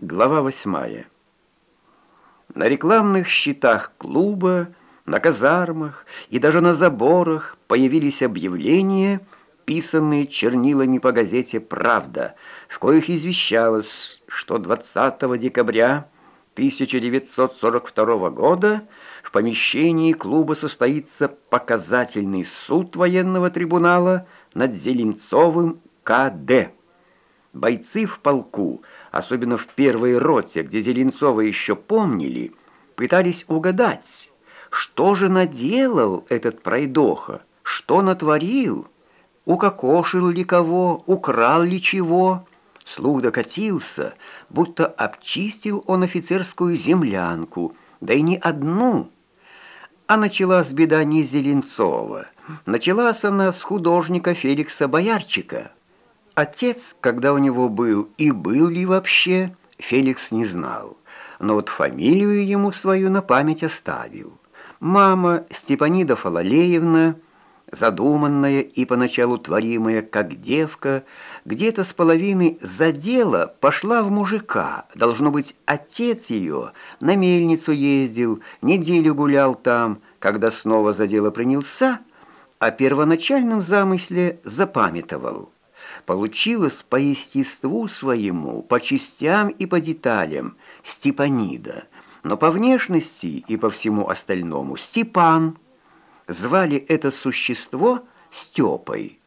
Глава восьмая. На рекламных щитах клуба, на казармах и даже на заборах появились объявления, писанные чернилами по газете «Правда», в коих извещалось, что 20 декабря 1942 года в помещении клуба состоится показательный суд военного трибунала над Зеленцовым К.Д. Бойцы в полку, особенно в первой роте, где Зеленцова еще помнили, пытались угадать, что же наделал этот пройдоха, что натворил, укокошил ли кого, украл ли чего. Слух докатился, будто обчистил он офицерскую землянку, да и не одну. А началась беда не Зеленцова, началась она с художника Феликса Боярчика – Отец, когда у него был и был ли вообще, Феликс не знал, но вот фамилию ему свою на память оставил. Мама Степанида Фалалеевна, задуманная и поначалу творимая как девка, где-то с половины за дело пошла в мужика. Должно быть, отец ее на мельницу ездил, неделю гулял там, когда снова за дело принялся, о первоначальном замысле запамятовал получилось по естеству своему, по частям и по деталям Степанида, но по внешности и по всему остальному Степан. Звали это существо Степой.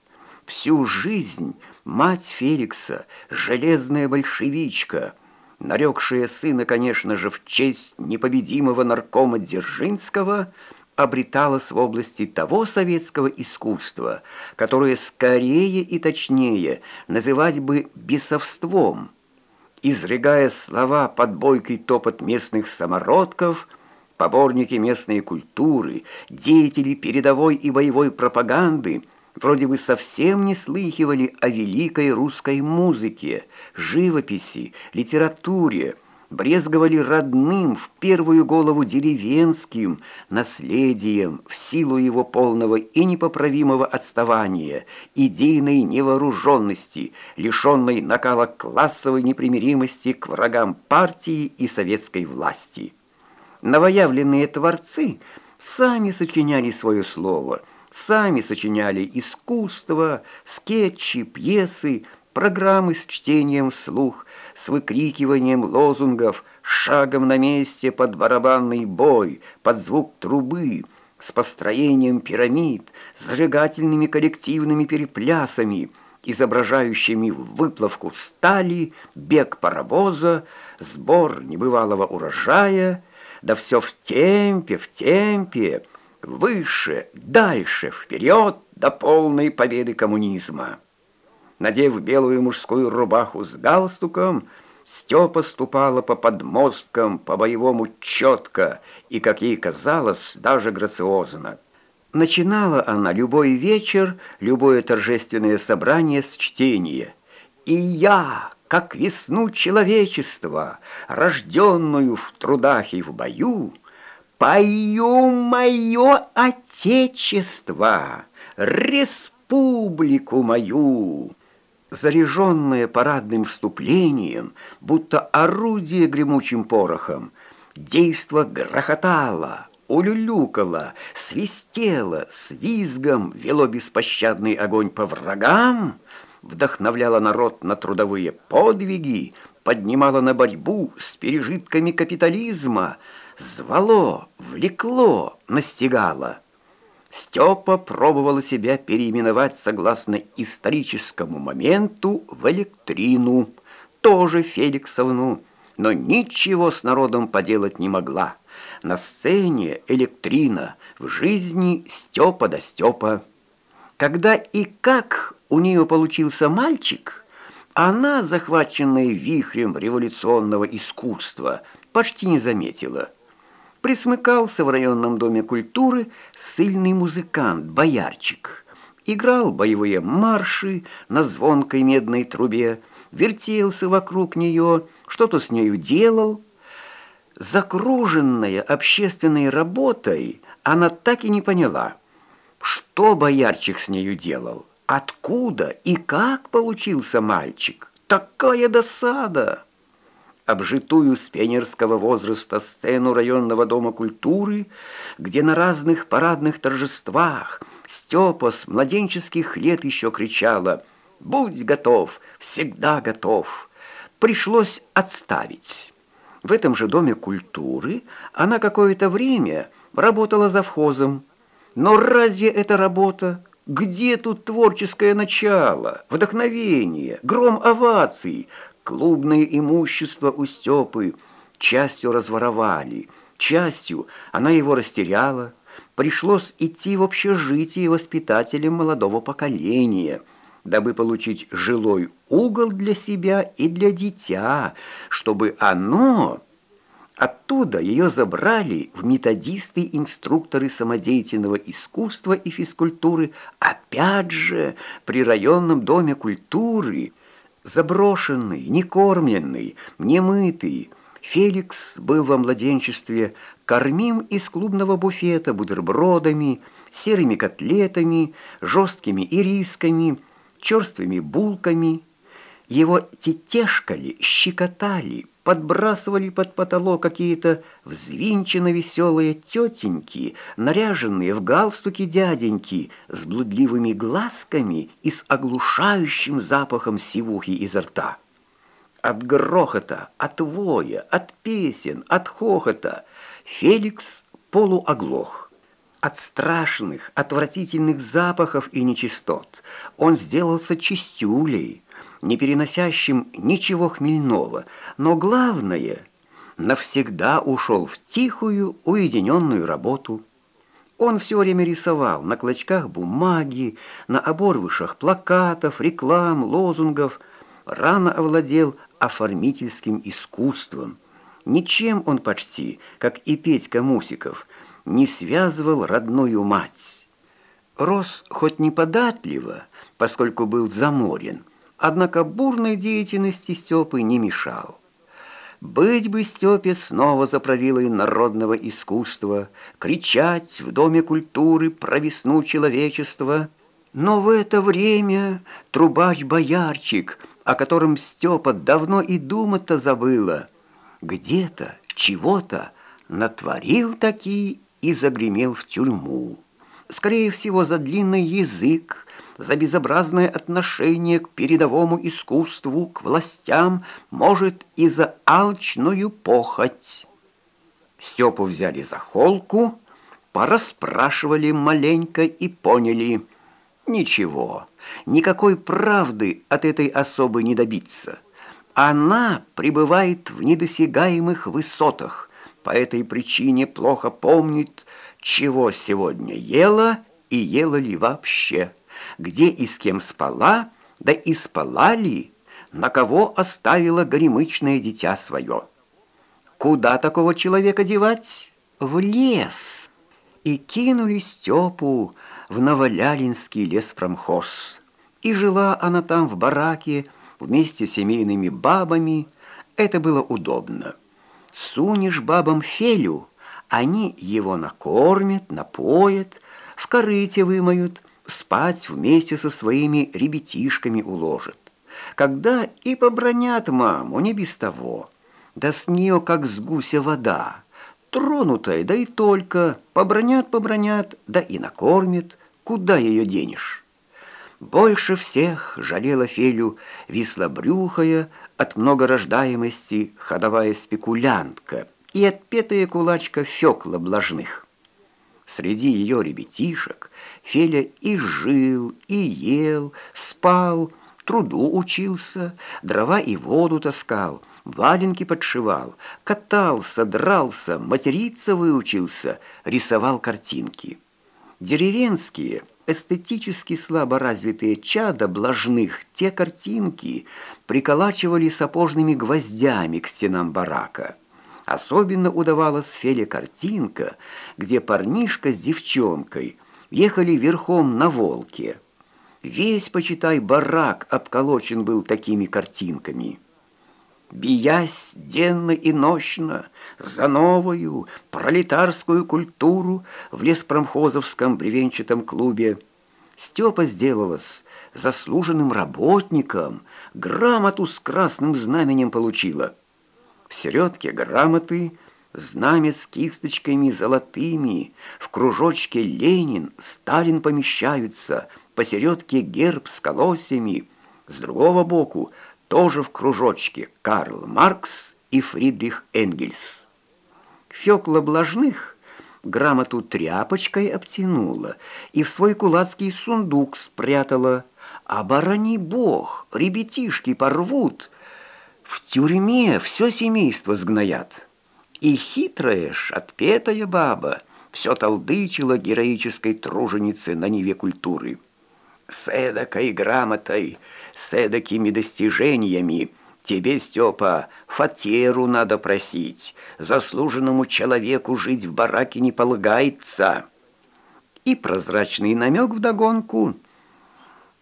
Всю жизнь мать Феликса, железная большевичка, нарекшая сына, конечно же, в честь непобедимого наркома Дзержинского – обреталась в области того советского искусства, которое скорее и точнее называть бы бесовством, изрыгая слова под бойкий топот местных самородков, поборники местной культуры, деятели передовой и боевой пропаганды, вроде бы совсем не слыхивали о великой русской музыке, живописи, литературе, брезговали родным в первую голову деревенским наследием в силу его полного и непоправимого отставания, идейной невооруженности, лишенной накала классовой непримиримости к врагам партии и советской власти. Новоявленные творцы сами сочиняли свое слово, сами сочиняли искусство, скетчи, пьесы, программы с чтением вслух, с выкрикиванием лозунгов, шагом на месте под барабанный бой, под звук трубы, с построением пирамид, зажигательными коллективными переплясами, изображающими выплавку стали, бег паровоза, сбор небывалого урожая, да все в темпе, в темпе, выше, дальше, вперед до полной победы коммунизма. Надев белую мужскую рубаху с галстуком, Степа ступала по подмосткам, по-боевому четко и, как ей казалось, даже грациозно. Начинала она любой вечер, любое торжественное собрание с чтения. «И я, как весну человечества, рожденную в трудах и в бою, пою мое отечество, республику мою» заряженное парадным вступлением, будто орудие гремучим порохом, действо грохотало, улюлюкало, свистело, с визгом вело беспощадный огонь по врагам, вдохновляло народ на трудовые подвиги, поднимало на борьбу с пережитками капитализма, звало, влекло, настигало. Степа пробовала себя переименовать согласно историческому моменту в электрину, тоже Феликсовну, но ничего с народом поделать не могла. На сцене электрина, в жизни Степа да Степа. Когда и как у нее получился мальчик, она, захваченная вихрем революционного искусства, почти не заметила – присмыкался в районном доме культуры сильный музыкант, боярчик. Играл боевые марши на звонкой медной трубе, вертелся вокруг нее, что-то с нею делал. Закруженная общественной работой, она так и не поняла, что боярчик с нею делал, откуда и как получился мальчик. Такая досада! Обжитую с пионерского возраста сцену районного дома культуры, где на разных парадных торжествах Степа с младенческих лет еще кричала «Будь готов, всегда готов!» Пришлось отставить. В этом же доме культуры она какое-то время работала завхозом. Но разве это работа? Где тут творческое начало, вдохновение, гром оваций? Клубное имущество у Степы частью разворовали, частью она его растеряла. Пришлось идти в общежитие воспитателем молодого поколения, дабы получить жилой угол для себя и для дитя, чтобы оно... Оттуда ее забрали в методисты-инструкторы самодеятельного искусства и физкультуры, опять же, при районном доме культуры, заброшенный, некормленный, немытый. Феликс был во младенчестве кормим из клубного буфета бутербродами, серыми котлетами, жесткими ирисками, черствыми булками. Его тетешкали, щекотали, подбрасывали под потолок какие-то взвинченно веселые тетеньки, наряженные в галстуки дяденьки, с блудливыми глазками и с оглушающим запахом сивухи изо рта. От грохота, от воя, от песен, от хохота Феликс полуоглох. От страшных, отвратительных запахов и нечистот он сделался чистюлей, не переносящим ничего хмельного, но главное, навсегда ушел в тихую, уединенную работу. Он все время рисовал на клочках бумаги, на оборвышах плакатов, реклам, лозунгов, рано овладел оформительским искусством. Ничем он почти, как и Петька Мусиков, не связывал родную мать. Рос хоть неподатливо, поскольку был заморен, однако бурной деятельности Степы не мешал. Быть бы Степе снова за правилой народного искусства, кричать в Доме культуры про весну человечества. Но в это время трубач-боярчик, о котором Степа давно и думать-то забыла, где-то, чего-то натворил такие и загремел в тюрьму. Скорее всего, за длинный язык, за безобразное отношение к передовому искусству, к властям, может, и за алчную похоть. Степу взяли за холку, пораспрашивали маленько и поняли. Ничего, никакой правды от этой особы не добиться. Она пребывает в недосягаемых высотах, по этой причине плохо помнит, чего сегодня ела и ела ли вообще где и с кем спала, да и спала ли, на кого оставила горемычное дитя свое. Куда такого человека девать? В лес. И кинули Степу в Новолялинский леспромхоз. И жила она там в бараке вместе с семейными бабами. Это было удобно. Сунешь бабам фелю, они его накормят, напоят, в корыте вымоют, спать вместе со своими ребятишками уложат. Когда и побронят маму, не без того. Да с нее, как с гуся вода, тронутая, да и только, побронят-побронят, да и накормят, куда ее денешь? Больше всех жалела Фелю вислобрюхая от многорождаемости ходовая спекулянтка и отпетая кулачка Фёкла Блажных. Среди ее ребятишек Феля и жил, и ел, спал, труду учился, дрова и воду таскал, валенки подшивал, катался, дрался, материться выучился, рисовал картинки. Деревенские, эстетически слабо развитые чада блажных те картинки приколачивали сапожными гвоздями к стенам барака. Особенно удавалась Феле картинка, где парнишка с девчонкой ехали верхом на волке. Весь, почитай, барак обколочен был такими картинками. Биясь денно и нощно за новую пролетарскую культуру в леспромхозовском бревенчатом клубе, Степа сделалась заслуженным работником, грамоту с красным знаменем получила – В середке грамоты, знамя с кисточками золотыми, в кружочке Ленин, Сталин помещаются, посередке герб с колосьями, с другого боку тоже в кружочке Карл Маркс и Фридрих Энгельс. Фёкла Блажных грамоту тряпочкой обтянула и в свой кулацкий сундук спрятала. Оборони бог, ребятишки порвут. В тюрьме все семейство сгноят. И хитрая ж, отпетая баба все толдычила героической труженице на Неве культуры. С эдакой грамотой, с эдакими достижениями тебе, Степа, фатеру надо просить. Заслуженному человеку жить в бараке не полагается. И прозрачный намек вдогонку.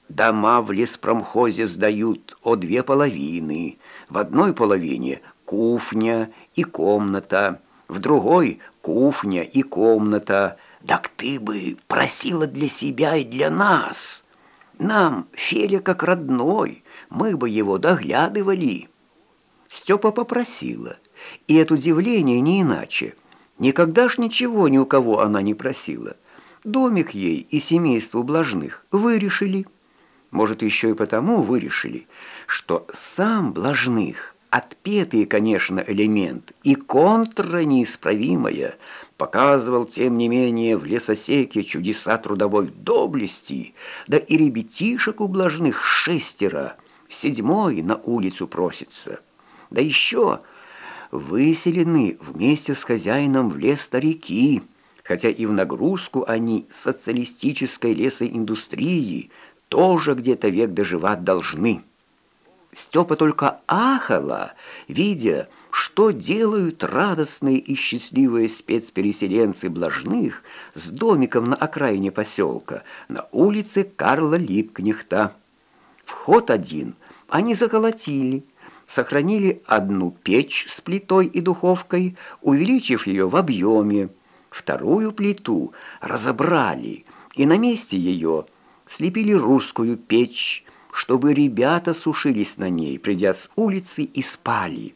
Дома в леспромхозе сдают о две половины. В одной половине кухня и комната, в другой кухня и комната. Так ты бы просила для себя и для нас. Нам Феля как родной, мы бы его доглядывали». Степа попросила, и от удивления не иначе. Никогда ж ничего ни у кого она не просила. Домик ей и семейству Блажных вырешили. Может, еще и потому вырешили, что сам Блажных, отпетый, конечно, элемент и контра неисправимая, показывал, тем не менее, в лесосеке чудеса трудовой доблести, да и ребятишек у Блажных шестеро, седьмой на улицу просится». Да еще выселены вместе с хозяином в лес старики, хотя и в нагрузку они социалистической лесоиндустрии тоже где-то век доживать должны. Степа только ахала, видя, что делают радостные и счастливые спецпереселенцы Блажных с домиком на окраине поселка, на улице Карла Липкнехта. Вход один они заколотили – сохранили одну печь с плитой и духовкой, увеличив ее в объеме. Вторую плиту разобрали и на месте ее слепили русскую печь, чтобы ребята сушились на ней, придя с улицы и спали.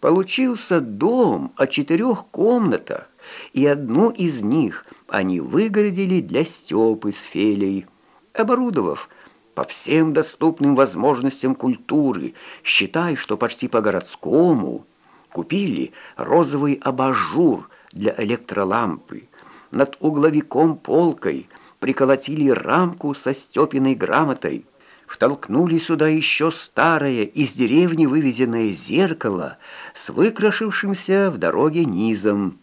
Получился дом о четырех комнатах, и одну из них они выгородили для Степы с Фелей, оборудовав по всем доступным возможностям культуры, считай, что почти по-городскому. Купили розовый абажур для электролампы. Над угловиком полкой приколотили рамку со Степиной грамотой. Втолкнули сюда еще старое, из деревни вывезенное зеркало с выкрашившимся в дороге низом.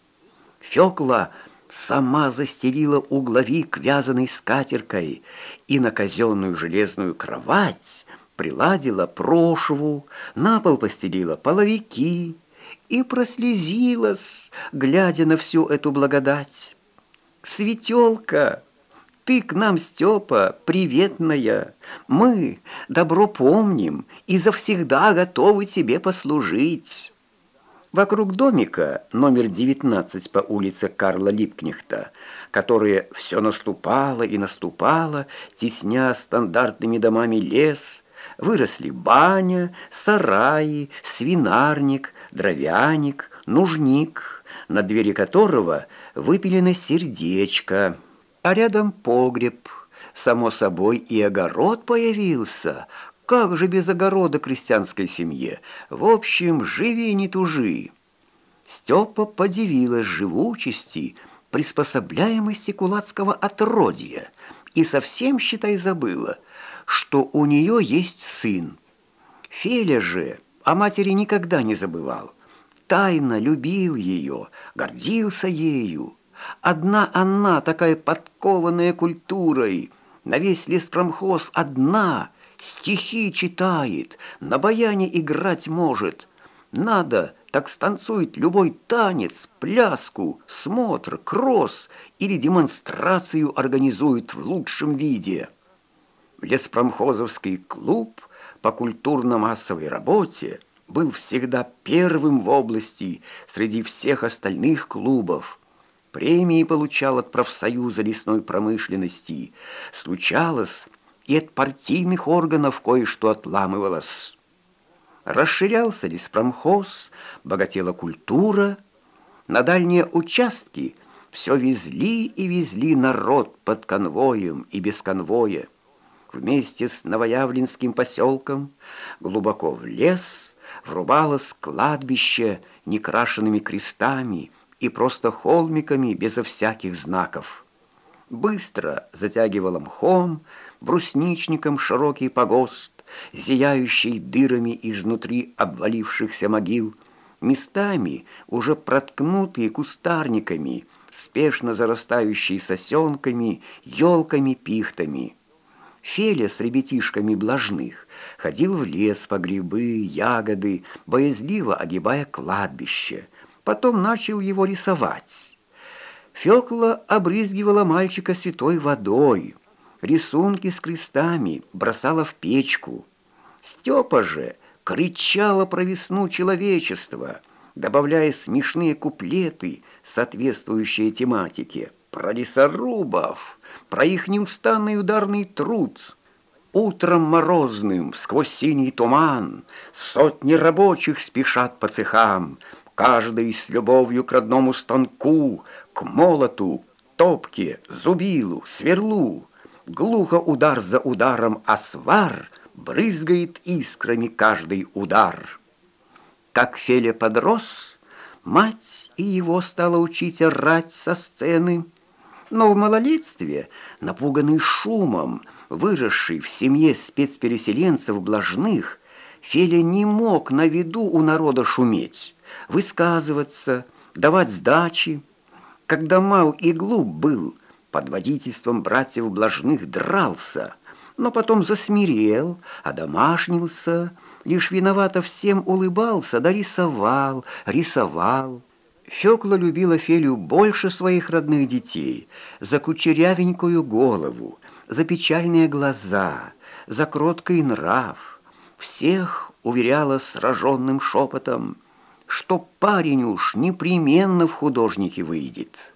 Фёкла – сама застелила угловик вязаной скатеркой и на казенную железную кровать приладила прошву, на пол постелила половики и прослезилась, глядя на всю эту благодать. «Светелка, ты к нам, Степа, приветная, мы добро помним и завсегда готовы тебе послужить». Вокруг домика номер 19 по улице Карла Липкнехта, которая все наступала и наступала, тесня стандартными домами лес, выросли баня, сараи, свинарник, дровяник, нужник, на двери которого выпилено сердечко, а рядом погреб. Само собой и огород появился, как же без огорода крестьянской семье? В общем, живи не тужи. Степа подивилась живучести, приспособляемости кулацкого отродья и совсем, считай, забыла, что у нее есть сын. Феля же о матери никогда не забывал. Тайно любил ее, гордился ею. Одна она, такая подкованная культурой, на весь леспромхоз одна – Стихи читает, на баяне играть может. Надо, так станцует любой танец, пляску, смотр, кросс или демонстрацию организует в лучшем виде. Леспромхозовский клуб по культурно-массовой работе был всегда первым в области среди всех остальных клубов. Премии получал от профсоюза лесной промышленности. Случалось, и от партийных органов кое-что отламывалось. Расширялся леспромхоз, богатела культура. На дальние участки все везли и везли народ под конвоем и без конвоя. Вместе с новоявленским поселком глубоко в лес врубалось кладбище некрашенными крестами и просто холмиками безо всяких знаков. Быстро затягивало мхом, брусничником широкий погост, зияющий дырами изнутри обвалившихся могил, местами уже проткнутые кустарниками, спешно зарастающие сосенками, елками, пихтами. Феля с ребятишками блажных ходил в лес по грибы, ягоды, боязливо огибая кладбище. Потом начал его рисовать. Фёкла обрызгивала мальчика святой водой, рисунки с крестами бросала в печку. Степа же кричала про весну человечества, добавляя смешные куплеты, соответствующие тематике, про лесорубов, про их неустанный ударный труд. Утром морозным, сквозь синий туман, сотни рабочих спешат по цехам, каждый с любовью к родному станку, к молоту, топке, зубилу, сверлу. Глухо удар за ударом, а свар — брызгает искрами каждый удар. Как Феля подрос, мать и его стала учить орать со сцены. Но в малолетстве, напуганный шумом, выросший в семье спецпереселенцев блажных, Феля не мог на виду у народа шуметь, высказываться, давать сдачи. Когда мал и глуп был, под водительством братьев блажных дрался – но потом засмирел, одомашнился, лишь виновато всем улыбался, да рисовал, рисовал. Фёкла любила Фелю больше своих родных детей, за кучерявенькую голову, за печальные глаза, за кроткий нрав. Всех уверяла сраженным шепотом, что парень уж непременно в художнике выйдет.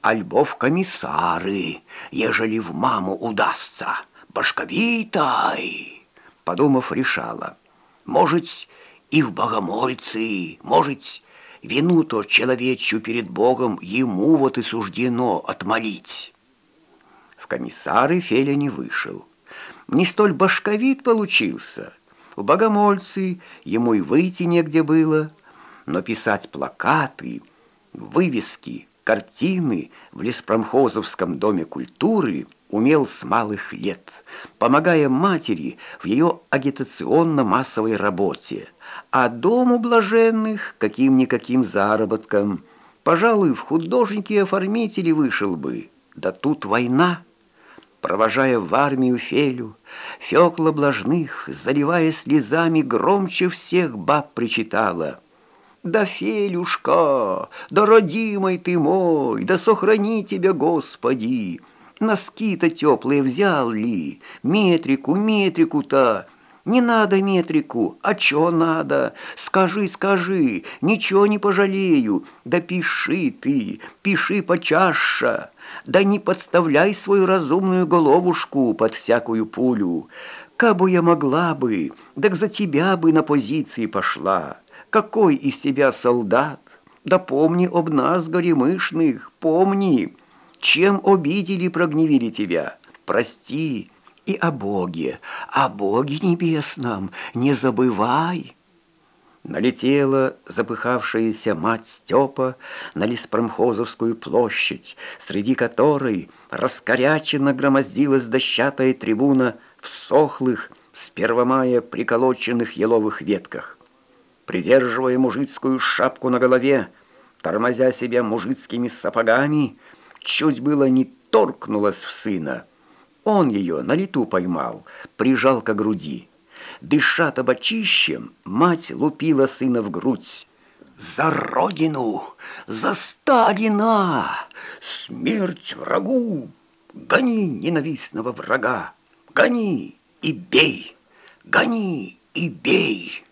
Альбо в комиссары, ежели в маму удастся башковитай, подумав, решала. Может, и в богомольцы, может, вину то человечью перед Богом ему вот и суждено отмолить. В комиссары Феля не вышел. Не столь башковит получился. В богомольцы ему и выйти негде было, но писать плакаты, вывески, картины в леспромхозовском доме культуры – умел с малых лет, помогая матери в ее агитационно-массовой работе, а дому блаженных каким-никаким заработком. Пожалуй, в художники-оформители вышел бы. Да тут война. Провожая в армию Фелю, Фёкла блажных, заливая слезами, громче всех баб причитала. «Да, Фелюшка, да, родимый ты мой, да сохрани тебя, Господи!» Носки-то теплые взял ли? Метрику, метрику-то. Не надо метрику, а чё надо? Скажи, скажи, ничего не пожалею. Да пиши ты, пиши почаще. Да не подставляй свою разумную головушку под всякую пулю. Кабы я могла бы, так за тебя бы на позиции пошла. Какой из себя солдат? Да помни об нас, горемышных, помни. Чем обидели, прогневили тебя? Прости и о Боге, о Боге небесном не забывай». Налетела запыхавшаяся мать Степа на Леспромхозовскую площадь, среди которой раскоряченно громоздилась дощатая трибуна в сохлых, с первомая приколоченных еловых ветках. Придерживая мужицкую шапку на голове, тормозя себя мужицкими сапогами, чуть было не торкнулась в сына. Он ее на лету поймал, прижал к груди. Дыша табачищем, мать лупила сына в грудь. «За родину! За Сталина! Смерть врагу! Гони ненавистного врага! Гони и бей! Гони и бей!»